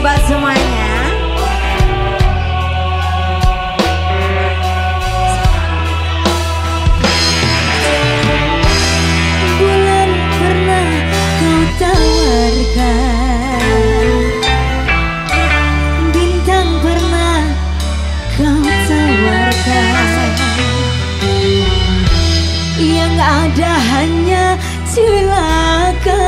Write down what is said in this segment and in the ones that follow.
buat semuanya. Bulan pernah kau tawarkan. Bintang pernah kau tawarkan. Yang ada hanya celaka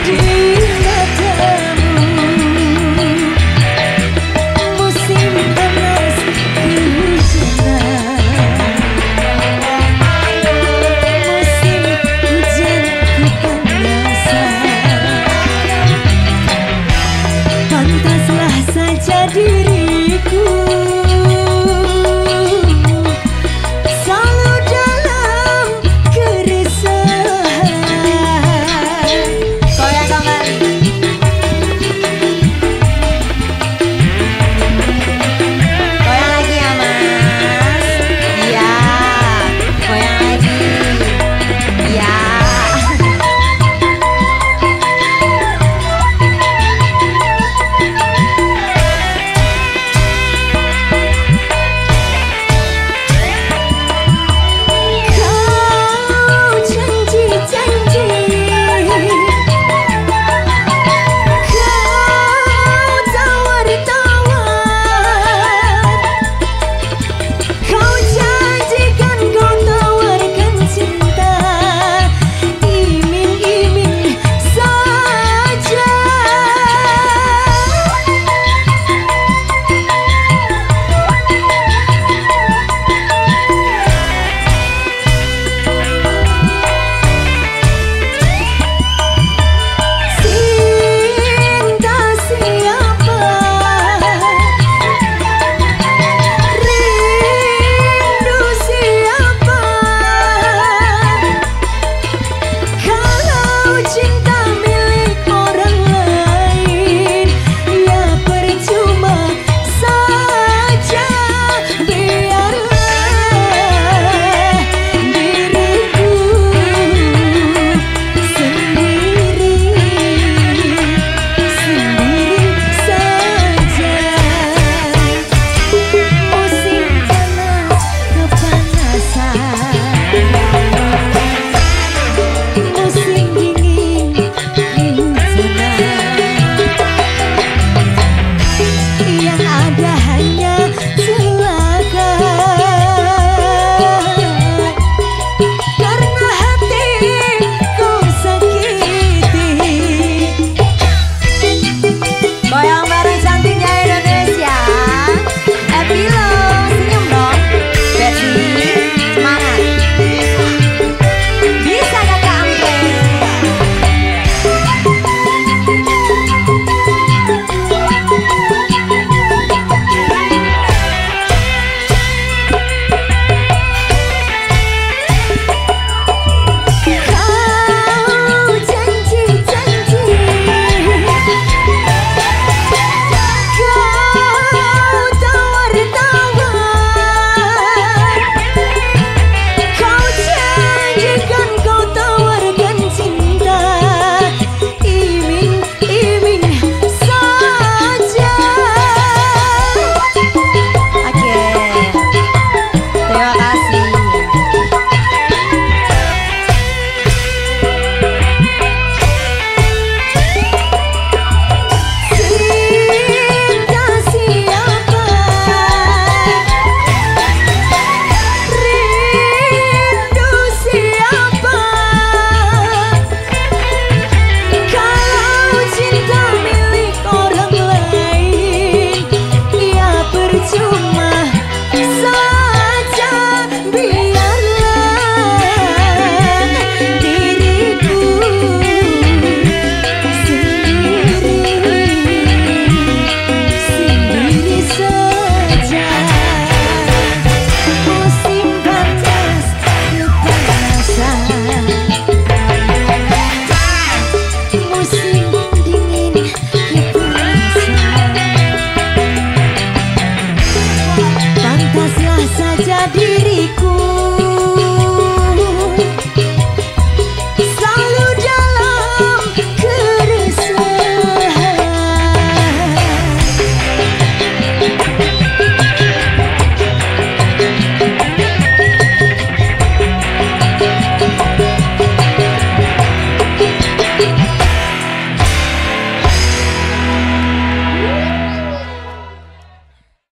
do